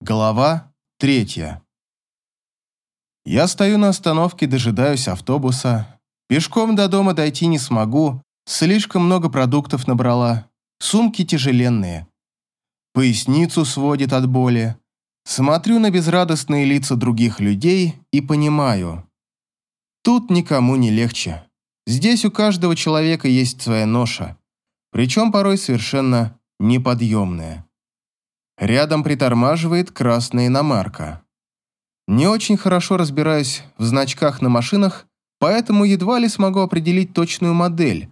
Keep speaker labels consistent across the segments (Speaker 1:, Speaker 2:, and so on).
Speaker 1: Глава третья. Я стою на остановке, дожидаюсь автобуса. Пешком до дома дойти не смогу, слишком много продуктов набрала. Сумки тяжеленные. Поясницу сводит от боли. Смотрю на безрадостные лица других людей и понимаю. Тут никому не легче. Здесь у каждого человека есть своя ноша, причем порой совершенно неподъемная. Рядом притормаживает красная иномарка. Не очень хорошо разбираюсь в значках на машинах, поэтому едва ли смогу определить точную модель.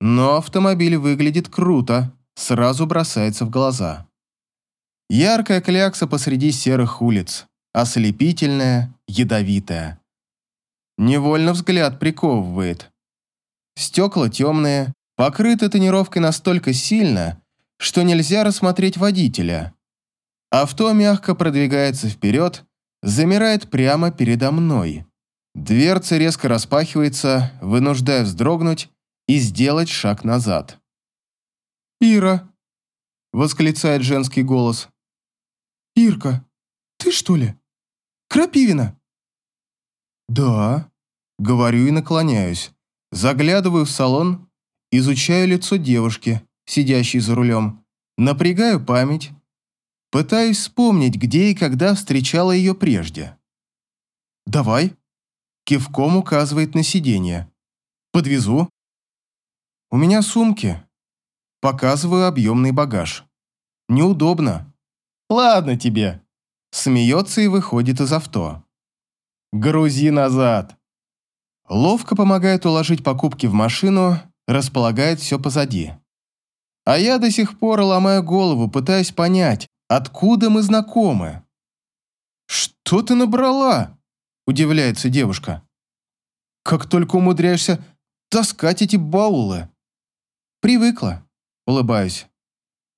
Speaker 1: Но автомобиль выглядит круто, сразу бросается в глаза. Яркая клякса посреди серых улиц, ослепительная, ядовитая. Невольно взгляд приковывает. Стекла темные, покрыты тонировкой настолько сильно, что нельзя рассмотреть водителя. Авто мягко продвигается вперед, замирает прямо передо мной. Дверца резко распахивается, вынуждая вздрогнуть и сделать шаг назад.
Speaker 2: «Ира!»
Speaker 1: – восклицает женский голос.
Speaker 2: «Ирка, ты что ли? Крапивина?»
Speaker 1: «Да», – говорю и наклоняюсь. Заглядываю в салон, изучаю лицо девушки, сидящей за рулем. Напрягаю память, Пытаюсь вспомнить, где и когда встречала ее прежде. «Давай», – кивком указывает на сиденье. «Подвезу». «У меня сумки». Показываю объемный багаж. «Неудобно». «Ладно тебе». Смеется и выходит из авто. «Грузи назад». Ловко помогает уложить покупки в машину, располагает все позади. А я до сих пор ломаю голову, пытаясь понять, Откуда мы знакомы?» «Что ты набрала?» – удивляется девушка. «Как только умудряешься таскать эти баулы». «Привыкла», – улыбаюсь.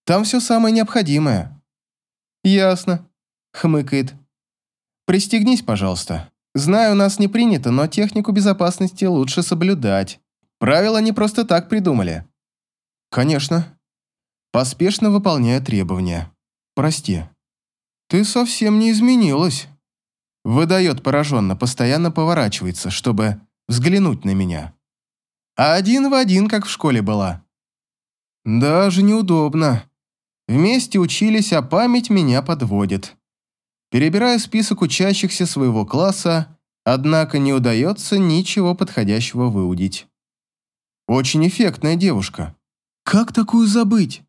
Speaker 1: «Там все самое необходимое». «Ясно», – хмыкает. «Пристегнись, пожалуйста. Знаю, у нас не принято, но технику безопасности лучше соблюдать. Правила не просто так придумали». «Конечно». Поспешно выполняю требования. Прости. Ты совсем не изменилась. Выдает пораженно, постоянно поворачивается, чтобы взглянуть на меня. А один в один, как в школе была. Даже неудобно. Вместе учились, а память меня подводит. Перебираю список учащихся своего класса, однако не удается ничего подходящего выудить. Очень эффектная девушка. Как такую забыть?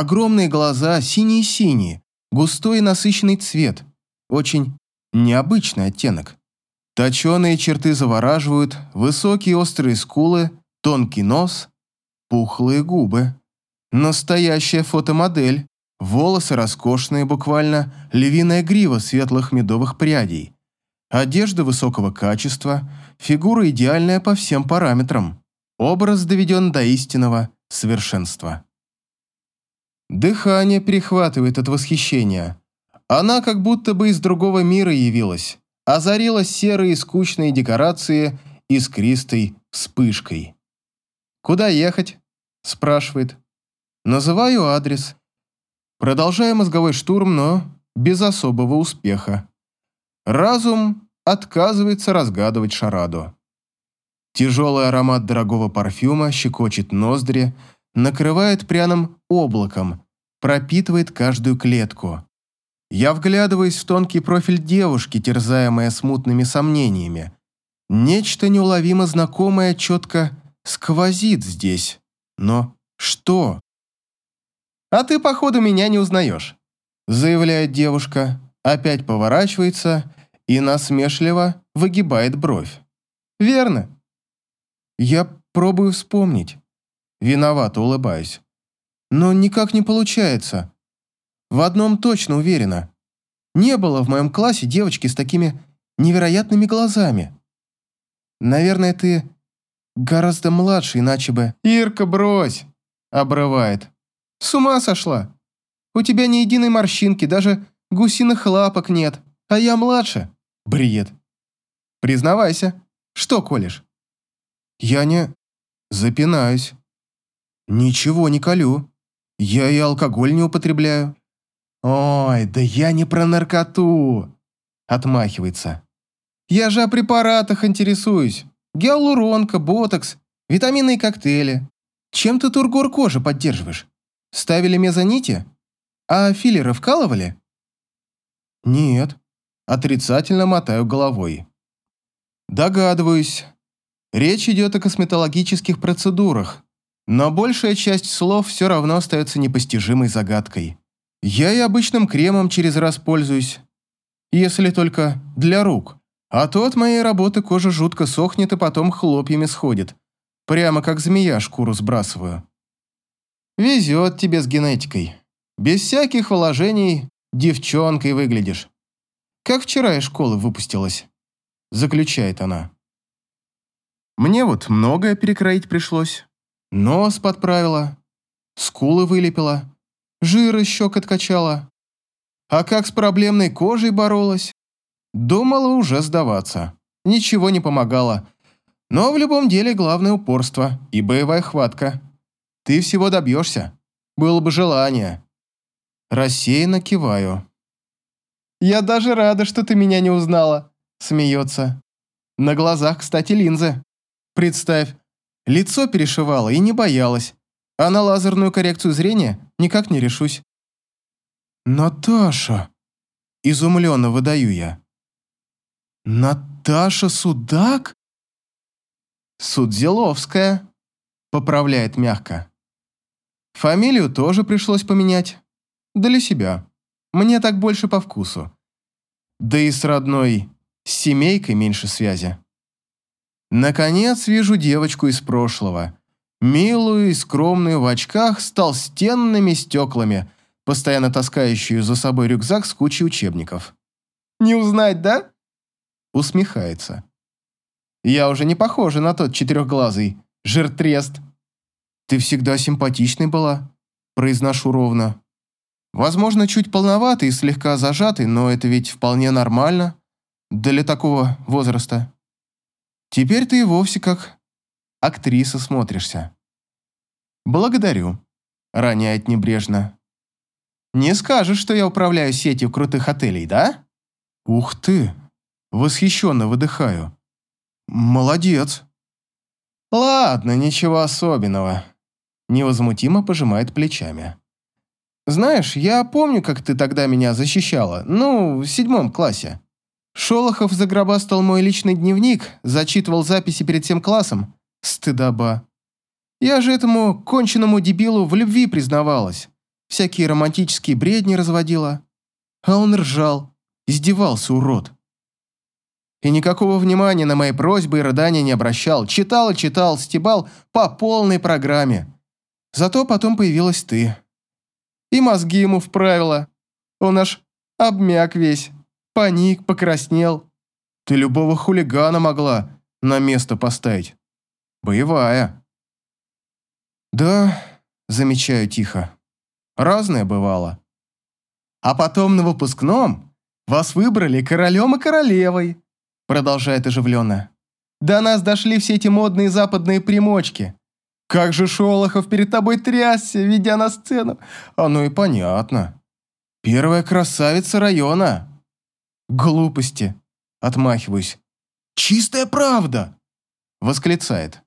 Speaker 1: Огромные глаза, синие-синие, густой и насыщенный цвет. Очень необычный оттенок. Точеные черты завораживают, высокие острые скулы, тонкий нос, пухлые губы. Настоящая фотомодель. Волосы роскошные, буквально львиная грива светлых медовых прядей. Одежда высокого качества, фигура идеальная по всем параметрам. Образ доведен до истинного совершенства. Дыхание перехватывает от восхищения. Она как будто бы из другого мира явилась, озарила серые скучные декорации искристой вспышкой. «Куда ехать?» – спрашивает. Называю адрес. Продолжаю мозговой штурм, но без особого успеха. Разум отказывается разгадывать шараду. Тяжелый аромат дорогого парфюма щекочет ноздри, накрывает пряным облаком, пропитывает каждую клетку. Я вглядываюсь в тонкий профиль девушки, терзаемая смутными сомнениями. Нечто неуловимо знакомое четко сквозит здесь. Но что? «А ты, походу, меня не узнаешь», заявляет девушка, опять поворачивается и насмешливо выгибает бровь. «Верно». Я пробую вспомнить. Виновато улыбаюсь. Но никак не получается. В одном точно уверена. Не было в моем классе девочки с такими невероятными глазами. Наверное, ты гораздо младше, иначе бы... «Ирка, брось!» – обрывает. «С ума сошла! У тебя ни единой морщинки, даже гусиных лапок нет, а я младше!» Бред. «Признавайся, что колешь?» «Я не...» Запинаюсь. «Ничего не колю. Я и алкоголь не употребляю». «Ой, да я не про наркоту!» Отмахивается. «Я же о препаратах интересуюсь. Гиалуронка, ботокс, витаминные коктейли. Чем ты тургор кожи поддерживаешь? Ставили мезонити? А филлеры вкалывали?» «Нет». Отрицательно мотаю головой. «Догадываюсь. Речь идет о косметологических процедурах, но большая часть слов все равно остается непостижимой загадкой. Я и обычным кремом через раз пользуюсь, если только для рук. А то от моей работы кожа жутко сохнет и потом хлопьями сходит. Прямо как змея шкуру сбрасываю. Везет тебе с генетикой. Без всяких вложений девчонкой выглядишь. Как вчера из школы выпустилась. Заключает она. Мне вот многое перекроить пришлось. Нос подправила, скулы вылепила, жир из щек откачала. А как с проблемной кожей боролась? Думала уже сдаваться. Ничего не помогало. Но в любом деле главное упорство и боевая хватка. Ты всего добьешься. Было бы желание. Рассеянно киваю. «Я даже рада, что ты меня не узнала», — смеется. На глазах, кстати, линзы. Представь, лицо перешивала и не боялась, а на лазерную коррекцию зрения никак не решусь. «Наташа!» – изумленно выдаю я. «Наташа Судак?» «Судзиловская», – поправляет мягко. Фамилию тоже пришлось поменять. Для себя. Мне так больше по вкусу. Да и с родной семейкой меньше связи. Наконец вижу девочку из прошлого. Милую и скромную в очках с толстенными стеклами, постоянно таскающую за собой рюкзак с кучей учебников. «Не узнать, да?» Усмехается. «Я уже не похожа на тот четырехглазый, жиртрест». «Ты всегда симпатичной была», произношу ровно. Возможно, чуть полноватый и слегка зажатый, но это ведь вполне нормально для такого возраста. Теперь ты и вовсе как актриса смотришься. Благодарю, роняет небрежно. Не скажешь, что я управляю сетью крутых отелей, да? Ух ты, восхищенно выдыхаю. Молодец. Ладно, ничего особенного. Невозмутимо пожимает плечами. Знаешь, я помню, как ты тогда меня защищала, ну, в седьмом классе. Шолохов загробастал мой личный дневник, зачитывал записи перед всем классом. Стыдоба. Я же этому конченному дебилу в любви признавалась. Всякие романтические бредни разводила. А он ржал, издевался, урод. И никакого внимания на мои просьбы и рыдания не обращал. Читал и читал, стебал по полной программе. Зато потом появилась ты. И мозги ему вправила. Он аж обмяк весь. Паник, покраснел. Ты любого хулигана могла на место поставить. Боевая. Да, замечаю тихо. Разное бывало. А потом на выпускном вас выбрали королем и королевой, продолжает оживленно. До нас дошли все эти модные западные примочки. Как же Шолохов перед тобой трясся, ведя на сцену. Оно и понятно. Первая красавица района. «Глупости!» – отмахиваюсь. «Чистая правда!» – восклицает.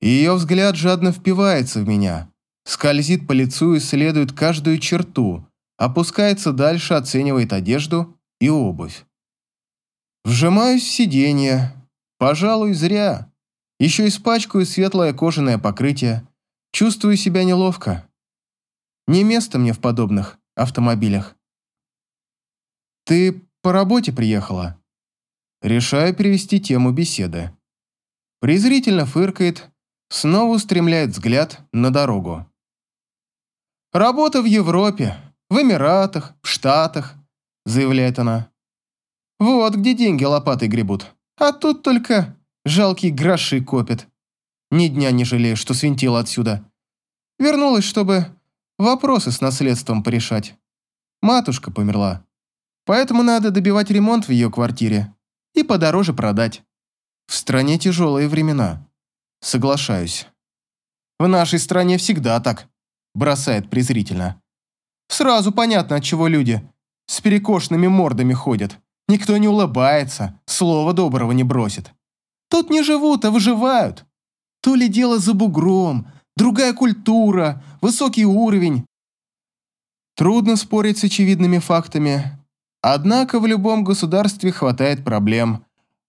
Speaker 1: Ее взгляд жадно впивается в меня, скользит по лицу, и исследует каждую черту, опускается дальше, оценивает одежду и обувь. Вжимаюсь в сиденье. Пожалуй, зря. Еще испачкаю светлое кожаное покрытие. Чувствую себя неловко. Не место мне в подобных автомобилях. «Ты по работе приехала?» Решаю перевести тему беседы. Презрительно фыркает, снова устремляет взгляд на дорогу. «Работа в Европе, в Эмиратах, в Штатах», заявляет она. «Вот где деньги лопатой гребут. А тут только жалкие гроши копят. Ни дня не жалею, что свинтила отсюда. Вернулась, чтобы вопросы с наследством порешать. Матушка померла. Поэтому надо добивать ремонт в ее квартире и подороже продать. В стране тяжелые времена. Соглашаюсь. В нашей стране всегда так, бросает презрительно. Сразу понятно, от чего люди с перекошенными мордами ходят. Никто не улыбается, слова доброго не бросит. Тут не живут, а выживают. То ли дело за бугром, другая культура, высокий уровень. Трудно спорить с очевидными фактами. Однако в любом государстве хватает проблем,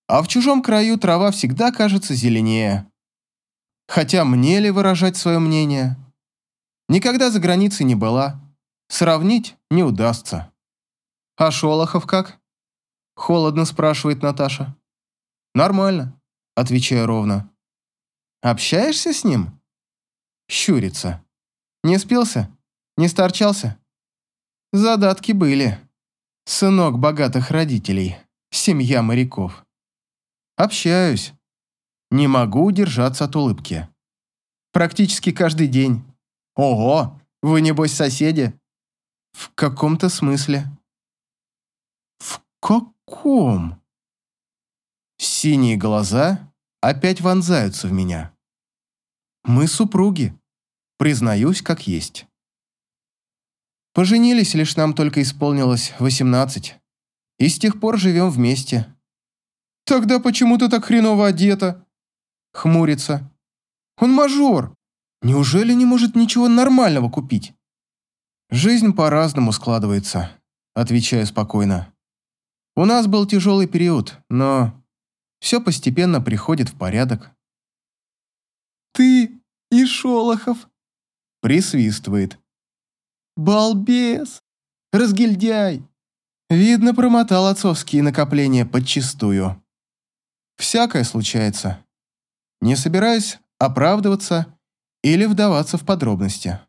Speaker 1: а в чужом краю трава всегда кажется зеленее. Хотя мне ли выражать свое мнение? Никогда за границей не была. Сравнить не удастся. А Шолохов как? Холодно спрашивает Наташа. Нормально, отвечаю ровно. Общаешься с ним? Щурится. Не спился? Не старчался? Задатки были. Сынок богатых родителей. Семья моряков. Общаюсь. Не могу удержаться от улыбки. Практически каждый день. Ого, вы небось соседи? В каком-то смысле. В каком? Синие глаза опять вонзаются в меня. Мы супруги, признаюсь как есть. Поженились, лишь нам только исполнилось восемнадцать. И с тех пор живем вместе. Тогда почему ты так хреново одета? Хмурится. Он мажор. Неужели не может ничего нормального купить? Жизнь по-разному складывается, отвечаю спокойно. У нас был тяжелый период, но все постепенно приходит в порядок. Ты и Шолохов. Присвистывает. Балбес! Разгильдяй! Видно, промотал отцовские накопления подчистую. Всякое случается. Не собираюсь оправдываться или вдаваться в подробности.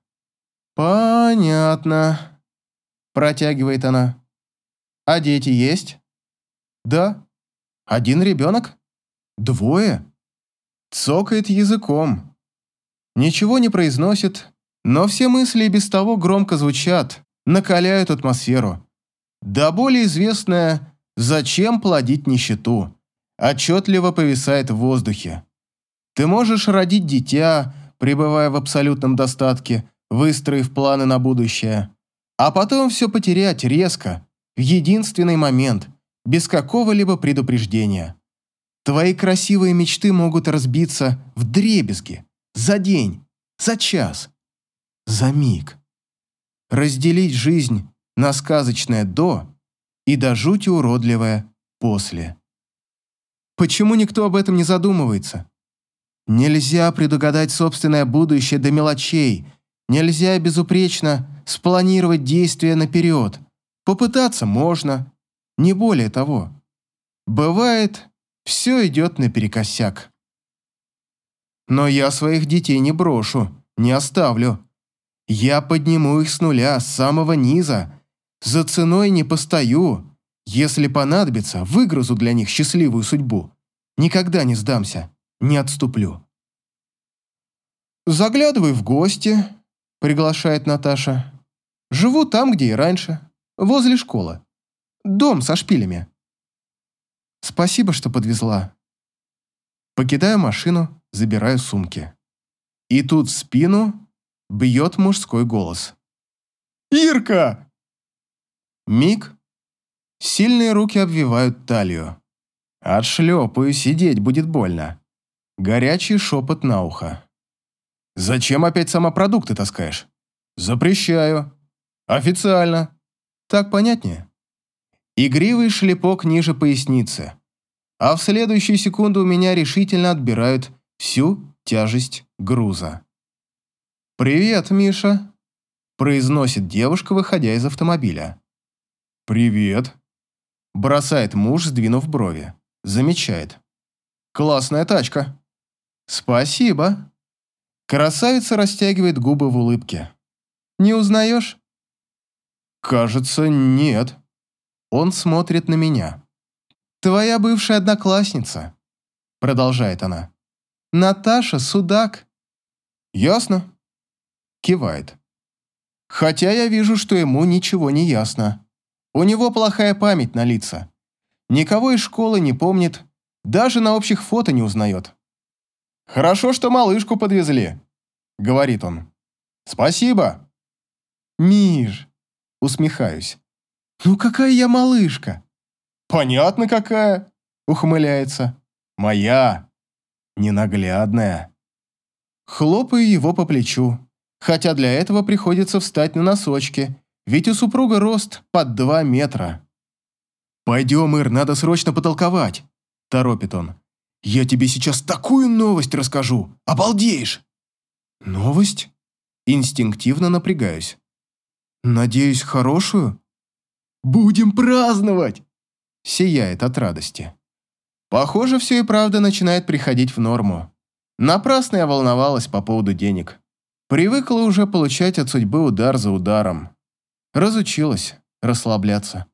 Speaker 1: «Понятно», – протягивает она. «А дети есть?» «Да». «Один ребенок?» «Двое?» Цокает языком. Ничего не произносит, но все мысли без того громко звучат, накаляют атмосферу. Да более известное «Зачем плодить нищету?» отчетливо повисает в воздухе. Ты можешь родить дитя, пребывая в абсолютном достатке, выстроив планы на будущее, а потом все потерять резко, в единственный момент, без какого-либо предупреждения. Твои красивые мечты могут разбиться в дребезги за день, за час, за миг. Разделить жизнь на сказочное «до» и до жути уродливое «после». Почему никто об этом не задумывается? Нельзя предугадать собственное будущее до мелочей. Нельзя безупречно спланировать действия наперед. Попытаться можно, не более того. Бывает, все идет наперекосяк. Но я своих детей не брошу, не оставлю. Я подниму их с нуля, с самого низа. За ценой не постою. Если понадобится, выгрузу для них счастливую судьбу. Никогда не сдамся, не отступлю. «Заглядывай в гости», — приглашает Наташа. «Живу там, где и раньше, возле школы. Дом со шпилями». «Спасибо, что подвезла». Покидаю машину, забираю сумки. И тут в спину бьет мужской голос. «Ирка!» Миг. Сильные руки обвивают талию. Отшлепаю, сидеть будет больно. Горячий шепот на ухо. «Зачем опять самопродукты таскаешь?» «Запрещаю. Официально. Так понятнее?» Игривый шлепок ниже поясницы. А в следующую секунду у меня решительно отбирают всю тяжесть груза. «Привет, Миша», – произносит девушка, выходя из автомобиля. «Привет», – бросает муж, сдвинув брови. Замечает. «Классная тачка». «Спасибо». Красавица растягивает губы в улыбке. «Не узнаешь?» «Кажется, нет». Он смотрит на меня. «Твоя бывшая одноклассница», — продолжает она. «Наташа Судак». «Ясно?» Кивает. Хотя я вижу, что ему ничего не ясно. У него плохая память на лица. Никого из школы не помнит, даже на общих фото не узнает. «Хорошо, что малышку подвезли», — говорит он. «Спасибо». «Миш, Усмехаюсь. «Ну какая я малышка?» «Понятно какая», — ухмыляется. «Моя. Ненаглядная». Хлопаю его по плечу, хотя для этого приходится встать на носочки, ведь у супруга рост под два метра. «Пойдем, Ир, надо срочно потолковать», – торопит он. «Я тебе сейчас такую новость расскажу, обалдеешь!» «Новость?» Инстинктивно напрягаюсь. «Надеюсь, хорошую?» «Будем праздновать!» Сияет от радости. Похоже, все и правда начинает приходить в норму. Напрасно я волновалась по поводу денег. Привыкла уже получать от судьбы удар за ударом. Разучилась расслабляться.